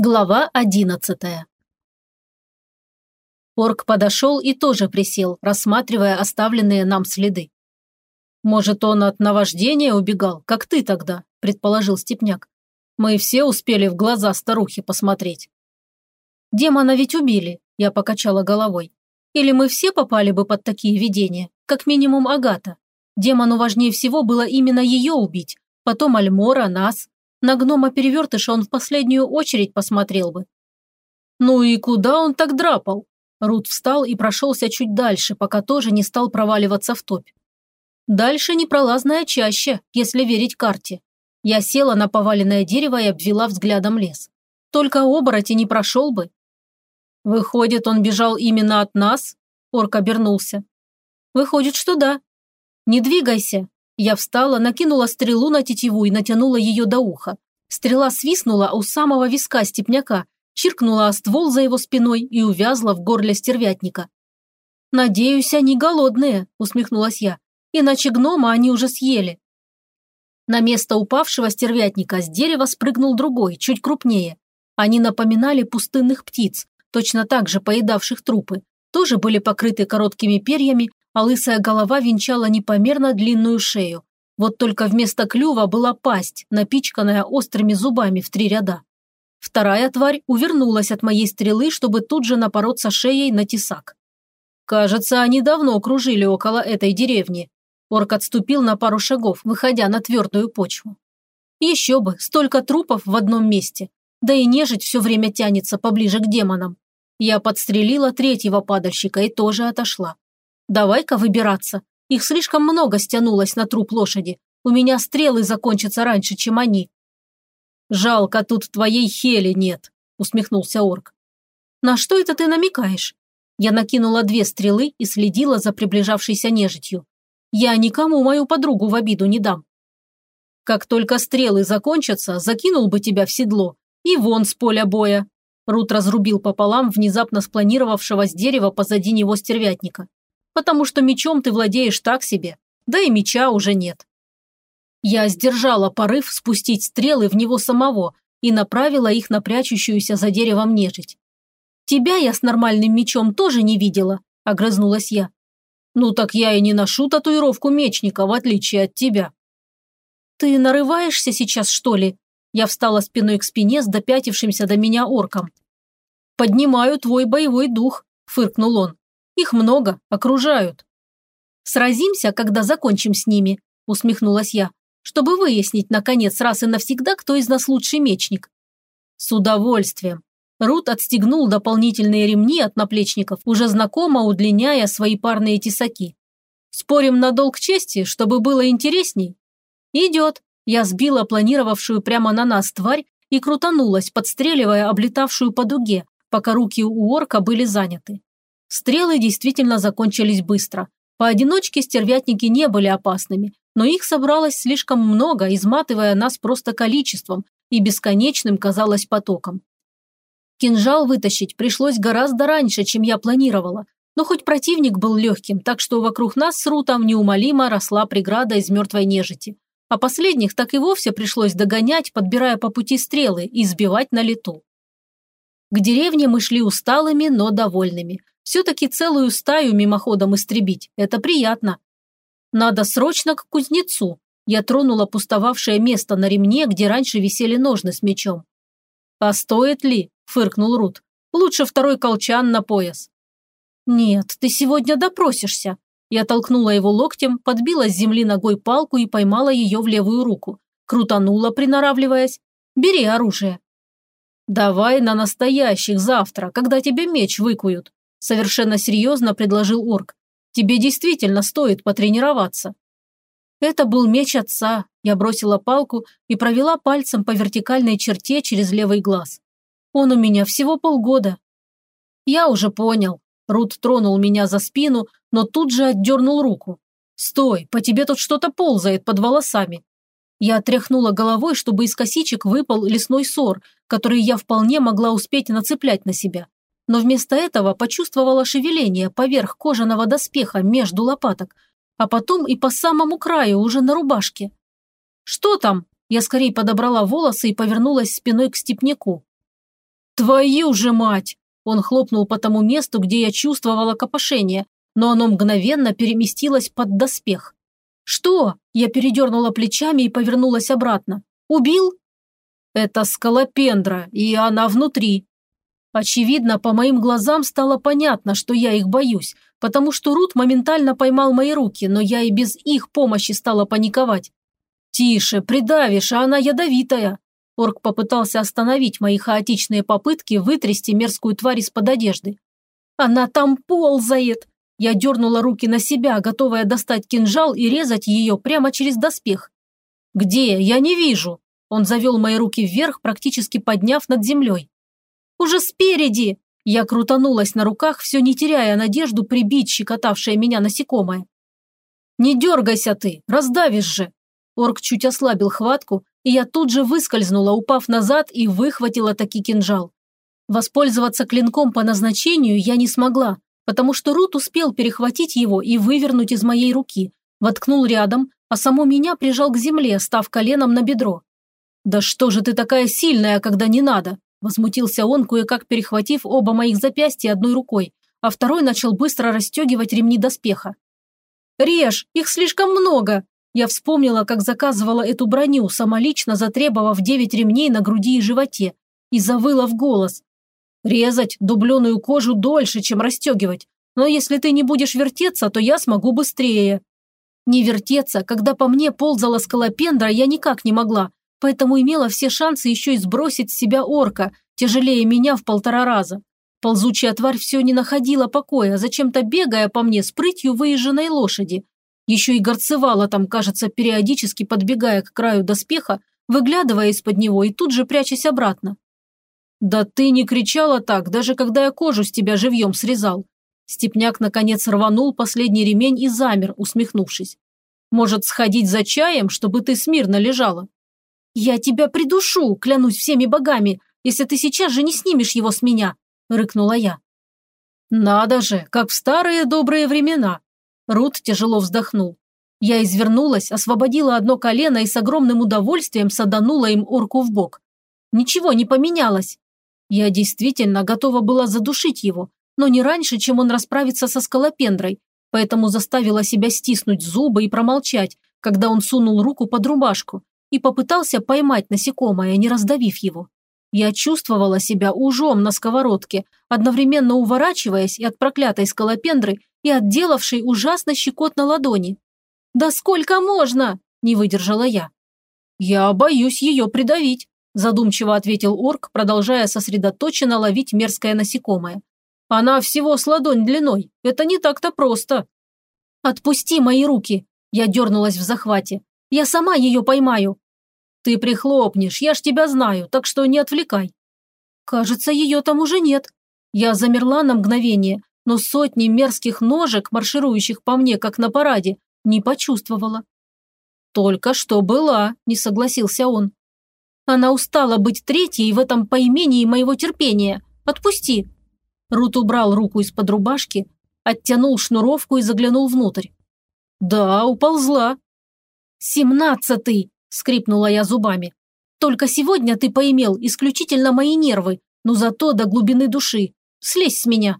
Глава одиннадцатая Орк подошел и тоже присел, рассматривая оставленные нам следы. «Может, он от наваждения убегал, как ты тогда?» – предположил Степняк. «Мы все успели в глаза старухи посмотреть». «Демона ведь убили», – я покачала головой. «Или мы все попали бы под такие видения, как минимум Агата. Демону важнее всего было именно ее убить, потом Альмора, нас, на гнома-перевертыша он в последнюю очередь посмотрел бы. «Ну и куда он так драпал?» Рут встал и прошелся чуть дальше, пока тоже не стал проваливаться в топь. Дальше непролазная чаще, если верить карте. Я села на поваленное дерево и обвела взглядом лес. Только обороти не прошел бы. Выходит, он бежал именно от нас? Орк обернулся. Выходит, что да. Не двигайся, я встала, накинула стрелу на тетиву и натянула ее до уха. Стрела свистнула у самого виска степняка, чиркнула о ствол за его спиной и увязла в горле стервятника. «Надеюсь, они голодные», – усмехнулась я. «Иначе гнома они уже съели». На место упавшего стервятника с дерева спрыгнул другой, чуть крупнее. Они напоминали пустынных птиц, точно так же поедавших трупы. Тоже были покрыты короткими перьями, а лысая голова венчала непомерно длинную шею. Вот только вместо клюва была пасть, напичканная острыми зубами в три ряда. Вторая тварь увернулась от моей стрелы, чтобы тут же напороться шеей на тесак. Кажется, они давно кружили около этой деревни. Орк отступил на пару шагов, выходя на твердую почву. Еще бы, столько трупов в одном месте. Да и нежить все время тянется поближе к демонам. Я подстрелила третьего падальщика и тоже отошла. Давай-ка выбираться. Их слишком много стянулось на труп лошади. У меня стрелы закончатся раньше, чем они. Жалко, тут твоей хели нет, усмехнулся орк. На что это ты намекаешь? Я накинула две стрелы и следила за приближавшейся нежитью. Я никому мою подругу в обиду не дам. Как только стрелы закончатся, закинул бы тебя в седло и вон с поля боя. Рут разрубил пополам внезапно спланировавшего с дерева позади него стервятника потому что мечом ты владеешь так себе, да и меча уже нет. Я сдержала порыв спустить стрелы в него самого и направила их на прячущуюся за деревом нежить. «Тебя я с нормальным мечом тоже не видела», – огрызнулась я. «Ну так я и не ношу татуировку мечника, в отличие от тебя». «Ты нарываешься сейчас, что ли?» Я встала спиной к спине с допятившимся до меня орком. «Поднимаю твой боевой дух», – фыркнул он. Их много, окружают. Сразимся, когда закончим с ними, усмехнулась я, чтобы выяснить, наконец, раз и навсегда, кто из нас лучший мечник. С удовольствием. Рут отстегнул дополнительные ремни от наплечников, уже знакомо удлиняя свои парные тесаки. Спорим на долг чести, чтобы было интересней? Идет. Я сбила планировавшую прямо на нас тварь и крутанулась, подстреливая облетавшую по дуге, пока руки у орка были заняты. Стрелы действительно закончились быстро. Поодиночке стервятники не были опасными, но их собралось слишком много, изматывая нас просто количеством, и бесконечным казалось потоком. Кинжал вытащить пришлось гораздо раньше, чем я планировала, но хоть противник был легким, так что вокруг нас с Рутом неумолимо росла преграда из мертвой нежити. А последних так и вовсе пришлось догонять, подбирая по пути стрелы и сбивать на лету. К деревне мы шли усталыми, но довольными. Все-таки целую стаю мимоходом истребить – это приятно. Надо срочно к кузнецу. Я тронула пустовавшее место на ремне, где раньше висели ножны с мечом. «А стоит ли?» – фыркнул Рут. «Лучше второй колчан на пояс». «Нет, ты сегодня допросишься». Я толкнула его локтем, подбила с земли ногой палку и поймала ее в левую руку. Крутанула, приноравливаясь. «Бери оружие». «Давай на настоящих завтра, когда тебе меч выкуют», Совершенно серьезно предложил орк. Тебе действительно стоит потренироваться. Это был меч отца. Я бросила палку и провела пальцем по вертикальной черте через левый глаз. Он у меня всего полгода. Я уже понял. Рут тронул меня за спину, но тут же отдернул руку. «Стой, по тебе тут что-то ползает под волосами». Я тряхнула головой, чтобы из косичек выпал лесной сор, который я вполне могла успеть нацеплять на себя но вместо этого почувствовала шевеление поверх кожаного доспеха между лопаток, а потом и по самому краю уже на рубашке. «Что там?» Я скорее подобрала волосы и повернулась спиной к степняку. «Твою же мать!» Он хлопнул по тому месту, где я чувствовала копошение, но оно мгновенно переместилось под доспех. «Что?» – я передернула плечами и повернулась обратно. «Убил?» «Это скалопендра, и она внутри». Очевидно, по моим глазам стало понятно, что я их боюсь, потому что Рут моментально поймал мои руки, но я и без их помощи стала паниковать. «Тише, придавишь, а она ядовитая!» Орк попытался остановить мои хаотичные попытки вытрясти мерзкую тварь из-под одежды. «Она там ползает!» Я дернула руки на себя, готовая достать кинжал и резать ее прямо через доспех. «Где? Я не вижу!» Он завел мои руки вверх, практически подняв над землей. «Уже спереди!» Я крутанулась на руках, все не теряя надежду прибить щекотавшее меня насекомое. «Не дергайся ты, раздавишь же!» Орк чуть ослабил хватку, и я тут же выскользнула, упав назад и выхватила таки кинжал. Воспользоваться клинком по назначению я не смогла, потому что Рут успел перехватить его и вывернуть из моей руки, воткнул рядом, а саму меня прижал к земле, став коленом на бедро. «Да что же ты такая сильная, когда не надо?» Возмутился он, кое-как перехватив оба моих запястья одной рукой, а второй начал быстро расстегивать ремни доспеха. «Режь, их слишком много!» Я вспомнила, как заказывала эту броню, самолично затребовав девять ремней на груди и животе, и завыла в голос. Резать дубленую кожу дольше, чем расстегивать. Но если ты не будешь вертеться, то я смогу быстрее. Не вертеться, когда по мне ползала скалопендра, я никак не могла, поэтому имела все шансы еще и сбросить с себя орка, тяжелее меня в полтора раза. Ползучая тварь все не находила покоя, зачем-то бегая по мне с прытью выезженной лошади. Еще и горцевала там, кажется, периодически подбегая к краю доспеха, выглядывая из-под него и тут же прячась обратно. «Да ты не кричала так, даже когда я кожу с тебя живьем срезал». Степняк наконец рванул последний ремень и замер, усмехнувшись. «Может, сходить за чаем, чтобы ты смирно лежала?» «Я тебя придушу, клянусь всеми богами, если ты сейчас же не снимешь его с меня», – рыкнула я. «Надо же, как в старые добрые времена!» Рут тяжело вздохнул. Я извернулась, освободила одно колено и с огромным удовольствием саданула им орку в бок. Ничего не поменялось. Я действительно готова была задушить его, но не раньше, чем он расправится со скалопендрой, поэтому заставила себя стиснуть зубы и промолчать, когда он сунул руку под рубашку и попытался поймать насекомое, не раздавив его. Я чувствовала себя ужом на сковородке, одновременно уворачиваясь и от проклятой скалопендры, и отделавшей ужасно щекотно ладони. «Да сколько можно?» – не выдержала я. «Я боюсь ее придавить», задумчиво ответил орк, продолжая сосредоточенно ловить мерзкое насекомое. Она всего с ладонь длиной. Это не так-то просто. Отпусти мои руки. Я дернулась в захвате. Я сама ее поймаю. Ты прихлопнешь, я ж тебя знаю, так что не отвлекай. Кажется, ее там уже нет. Я замерла на мгновение, но сотни мерзких ножек, марширующих по мне, как на параде, не почувствовала. «Только что была», – не согласился он. Она устала быть третьей в этом поимении моего терпения. Отпусти!» Рут убрал руку из-под рубашки, оттянул шнуровку и заглянул внутрь. «Да, уползла». «Семнадцатый!» – скрипнула я зубами. «Только сегодня ты поимел исключительно мои нервы, но зато до глубины души. Слезь с меня!»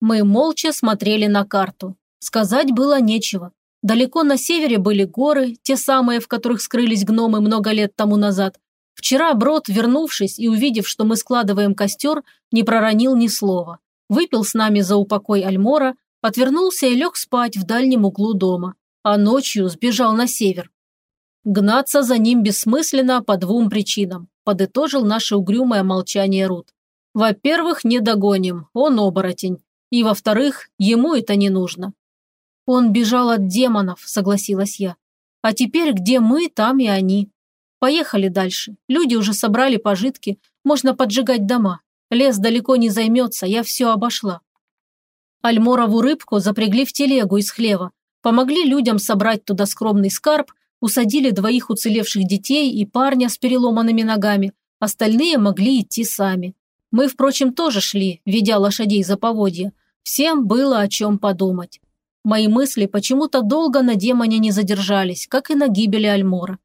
Мы молча смотрели на карту. Сказать было нечего. Далеко на севере были горы, те самые, в которых скрылись гномы много лет тому назад. Вчера Брод, вернувшись и увидев, что мы складываем костер, не проронил ни слова. Выпил с нами за упокой Альмора, отвернулся и лег спать в дальнем углу дома, а ночью сбежал на север. Гнаться за ним бессмысленно по двум причинам, подытожил наше угрюмое молчание Рут. Во-первых, не догоним, он оборотень. И во-вторых, ему это не нужно. «Он бежал от демонов», – согласилась я. «А теперь где мы, там и они. Поехали дальше. Люди уже собрали пожитки. Можно поджигать дома. Лес далеко не займется, я все обошла». Альморову рыбку запрягли в телегу из хлева. Помогли людям собрать туда скромный скарб, усадили двоих уцелевших детей и парня с переломанными ногами. Остальные могли идти сами. Мы, впрочем, тоже шли, ведя лошадей за поводья. Всем было о чем подумать. Мои мысли почему-то долго на демоне не задержались, как и на гибели Альмора.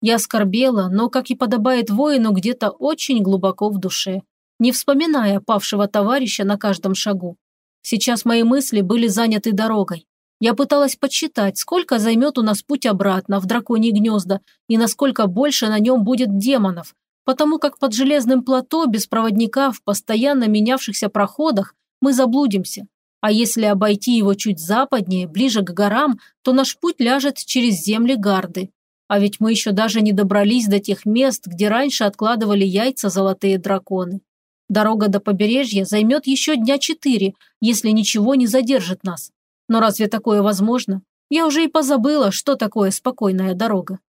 Я скорбела, но, как и подобает воину, где-то очень глубоко в душе, не вспоминая павшего товарища на каждом шагу. Сейчас мои мысли были заняты дорогой. Я пыталась подсчитать, сколько займет у нас путь обратно в драконьи гнезда и насколько больше на нем будет демонов, потому как под железным плато без проводника в постоянно менявшихся проходах мы заблудимся. А если обойти его чуть западнее, ближе к горам, то наш путь ляжет через земли Гарды. А ведь мы еще даже не добрались до тех мест, где раньше откладывали яйца золотые драконы. Дорога до побережья займет еще дня четыре, если ничего не задержит нас. Но разве такое возможно? Я уже и позабыла, что такое спокойная дорога.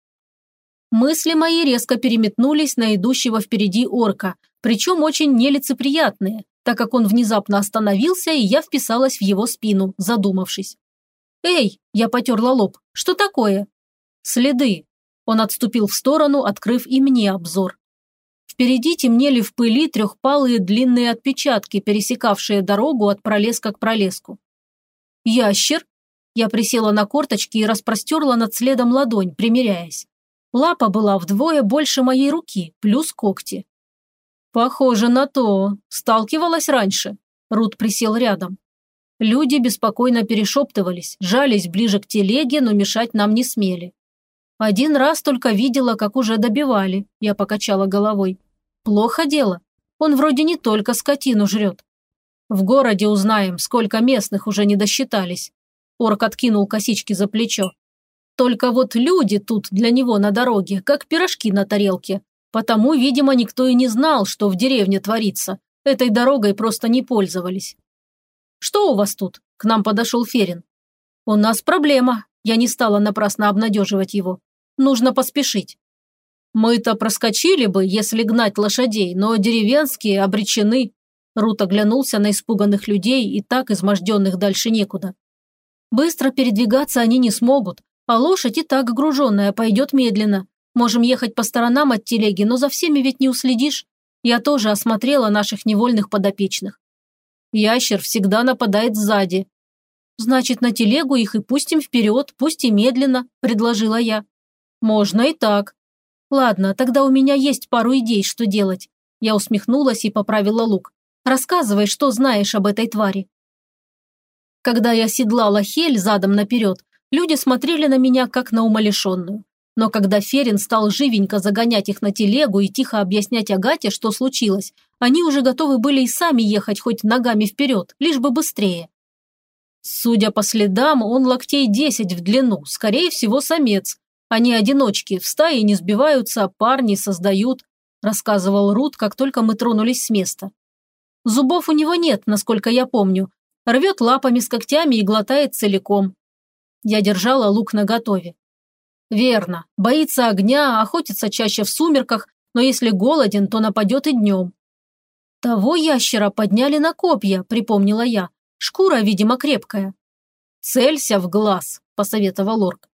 Мысли мои резко переметнулись на идущего впереди орка, причем очень нелицеприятные, так как он внезапно остановился, и я вписалась в его спину, задумавшись. «Эй!» – я потерла лоб. «Что такое?» «Следы!» Он отступил в сторону, открыв и мне обзор. Впереди темнели в пыли трехпалые длинные отпечатки, пересекавшие дорогу от пролеска к пролеску. «Ящер?» Я присела на корточки и распростерла над следом ладонь, примеряясь. Лапа была вдвое больше моей руки, плюс когти. «Похоже на то. Сталкивалась раньше». Рут присел рядом. Люди беспокойно перешептывались, жались ближе к телеге, но мешать нам не смели. Один раз только видела, как уже добивали, я покачала головой. Плохо дело. Он вроде не только скотину жрет. В городе узнаем, сколько местных уже не досчитались. Орк откинул косички за плечо. Только вот люди тут для него на дороге, как пирожки на тарелке. Потому, видимо, никто и не знал, что в деревне творится. Этой дорогой просто не пользовались. «Что у вас тут?» – к нам подошел Ферин. «У нас проблема». Я не стала напрасно обнадеживать его. «Нужно поспешить». «Мы-то проскочили бы, если гнать лошадей, но деревенские обречены. Рут оглянулся на испуганных людей и так изможденных дальше некуда. Быстро передвигаться они не смогут, а лошадь и так груженная пойдет медленно. Можем ехать по сторонам от телеги, но за всеми ведь не уследишь. Я тоже осмотрела наших невольных подопечных. Ящер всегда нападает сзади. Значит, на телегу их и пустим вперед, пусть и медленно, предложила я. Можно и так. Ладно, тогда у меня есть пару идей, что делать. Я усмехнулась и поправила лук. Рассказывай, что знаешь об этой твари». Когда я седлала Хель задом наперед, люди смотрели на меня как на умалишенную. Но когда Ферин стал живенько загонять их на телегу и тихо объяснять Агате, что случилось, они уже готовы были и сами ехать хоть ногами вперед, лишь бы быстрее. Судя по следам, он локтей десять в длину, скорее всего, самец. Они одиночки, в стае не сбиваются, парни создают, рассказывал Рут, как только мы тронулись с места. Зубов у него нет, насколько я помню. Рвет лапами с когтями и глотает целиком. Я держала лук наготове. Верно, боится огня, охотится чаще в сумерках, но если голоден, то нападет и днем. Того ящера подняли на копья, припомнила я. Шкура, видимо, крепкая. «Целься в глаз», – посоветовал орк.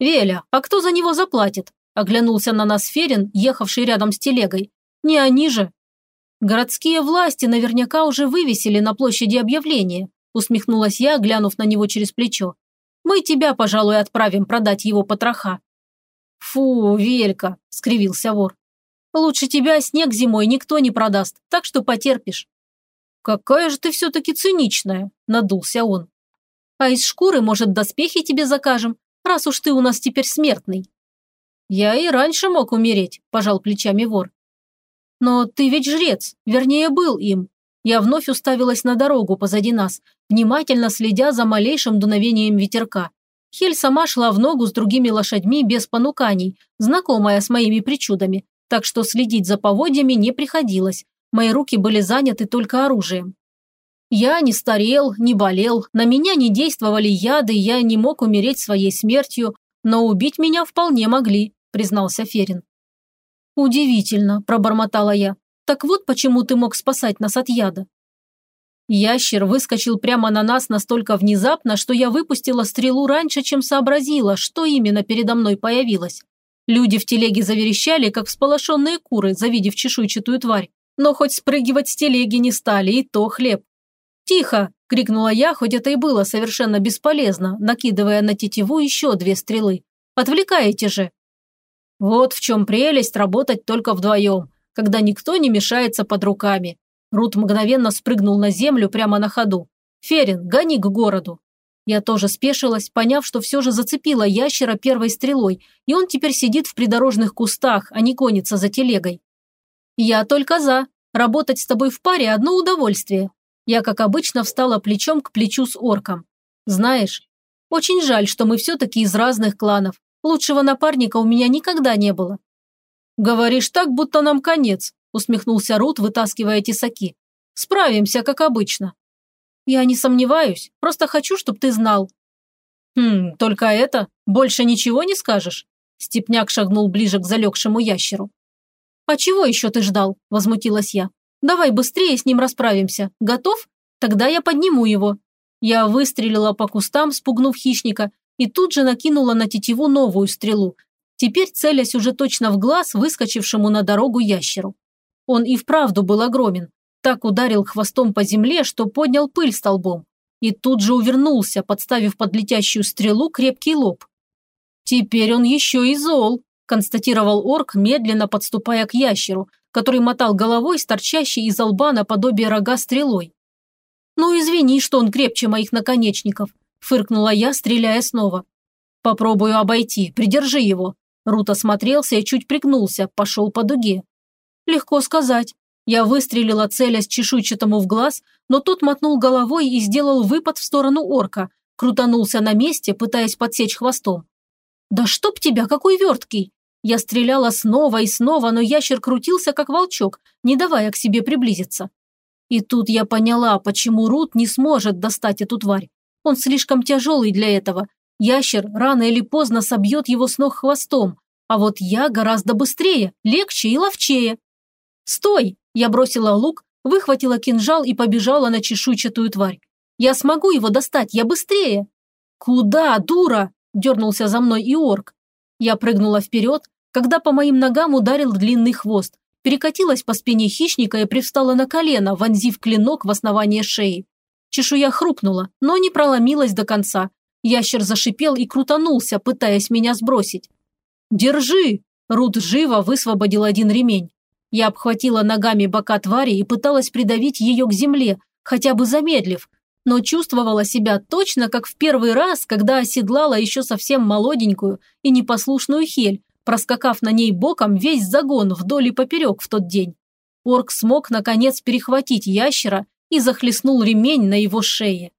«Веля, а кто за него заплатит?» – оглянулся на нас Ферин, ехавший рядом с телегой. «Не они же?» «Городские власти наверняка уже вывесили на площади объявление», усмехнулась я, глянув на него через плечо. «Мы тебя, пожалуй, отправим продать его потроха». «Фу, Велька», – скривился вор. «Лучше тебя снег зимой никто не продаст, так что потерпишь». «Какая же ты все-таки циничная», – надулся он. «А из шкуры, может, доспехи тебе закажем, раз уж ты у нас теперь смертный». «Я и раньше мог умереть», – пожал плечами вор. «Но ты ведь жрец, вернее, был им». Я вновь уставилась на дорогу позади нас, внимательно следя за малейшим дуновением ветерка. Хель сама шла в ногу с другими лошадьми без понуканий, знакомая с моими причудами, так что следить за поводьями не приходилось. Мои руки были заняты только оружием. Я не старел, не болел, на меня не действовали яды, я не мог умереть своей смертью, но убить меня вполне могли, признался Ферин. «Удивительно», – пробормотала я. «Так вот почему ты мог спасать нас от яда». Ящер выскочил прямо на нас настолько внезапно, что я выпустила стрелу раньше, чем сообразила, что именно передо мной появилось. Люди в телеге заверещали, как всполошенные куры, завидев чешуйчатую тварь. Но хоть спрыгивать с телеги не стали, и то хлеб. «Тихо!» – крикнула я, хоть это и было совершенно бесполезно, накидывая на тетиву еще две стрелы. «Отвлекаете же!» Вот в чем прелесть работать только вдвоем, когда никто не мешается под руками. Рут мгновенно спрыгнул на землю прямо на ходу. «Ферин, гони к городу!» Я тоже спешилась, поняв, что все же зацепила ящера первой стрелой, и он теперь сидит в придорожных кустах, а не гонится за телегой. «Я только за. Работать с тобой в паре – одно удовольствие». Я, как обычно, встала плечом к плечу с орком. «Знаешь, очень жаль, что мы все-таки из разных кланов. Лучшего напарника у меня никогда не было». «Говоришь так, будто нам конец», – усмехнулся Рут, вытаскивая тесаки. «Справимся, как обычно». «Я не сомневаюсь, просто хочу, чтобы ты знал». «Хм, только это? Больше ничего не скажешь?» Степняк шагнул ближе к залегшему ящеру. «А чего еще ты ждал?» – возмутилась я. «Давай быстрее с ним расправимся. Готов? Тогда я подниму его». Я выстрелила по кустам, спугнув хищника, и тут же накинула на тетиву новую стрелу, теперь целясь уже точно в глаз выскочившему на дорогу ящеру. Он и вправду был огромен. Так ударил хвостом по земле, что поднял пыль столбом. И тут же увернулся, подставив под летящую стрелу крепкий лоб. «Теперь он еще и зол», – констатировал орк, медленно подступая к ящеру, который мотал головой с торчащей из лба наподобие рога стрелой. «Ну извини, что он крепче моих наконечников», – фыркнула я, стреляя снова. «Попробую обойти, придержи его». Рут осмотрелся и чуть пригнулся, пошел по дуге. «Легко сказать. Я выстрелила, целясь чешуйчатому в глаз, но тот мотнул головой и сделал выпад в сторону орка, крутанулся на месте, пытаясь подсечь хвостом. «Да чтоб тебя, какой верткий!» Я стреляла снова и снова, но ящер крутился, как волчок, не давая к себе приблизиться. И тут я поняла, почему Рут не сможет достать эту тварь. Он слишком тяжелый для этого. Ящер рано или поздно собьет его с ног хвостом, а вот я гораздо быстрее, легче и ловчее. «Стой!» Я бросила лук, выхватила кинжал и побежала на чешуйчатую тварь. «Я смогу его достать, я быстрее!» «Куда, дура?» – дернулся за мной и орк. Я прыгнула вперед, когда по моим ногам ударил длинный хвост, перекатилась по спине хищника и привстала на колено, вонзив клинок в основание шеи. Чешуя хрупнула, но не проломилась до конца. Ящер зашипел и крутанулся, пытаясь меня сбросить. «Держи!» Рут живо высвободил один ремень. Я обхватила ногами бока твари и пыталась придавить ее к земле, хотя бы замедлив, но чувствовала себя точно как в первый раз, когда оседлала еще совсем молоденькую и непослушную хель, проскакав на ней боком весь загон вдоль и поперек в тот день. Орк смог, наконец, перехватить ящера и захлестнул ремень на его шее.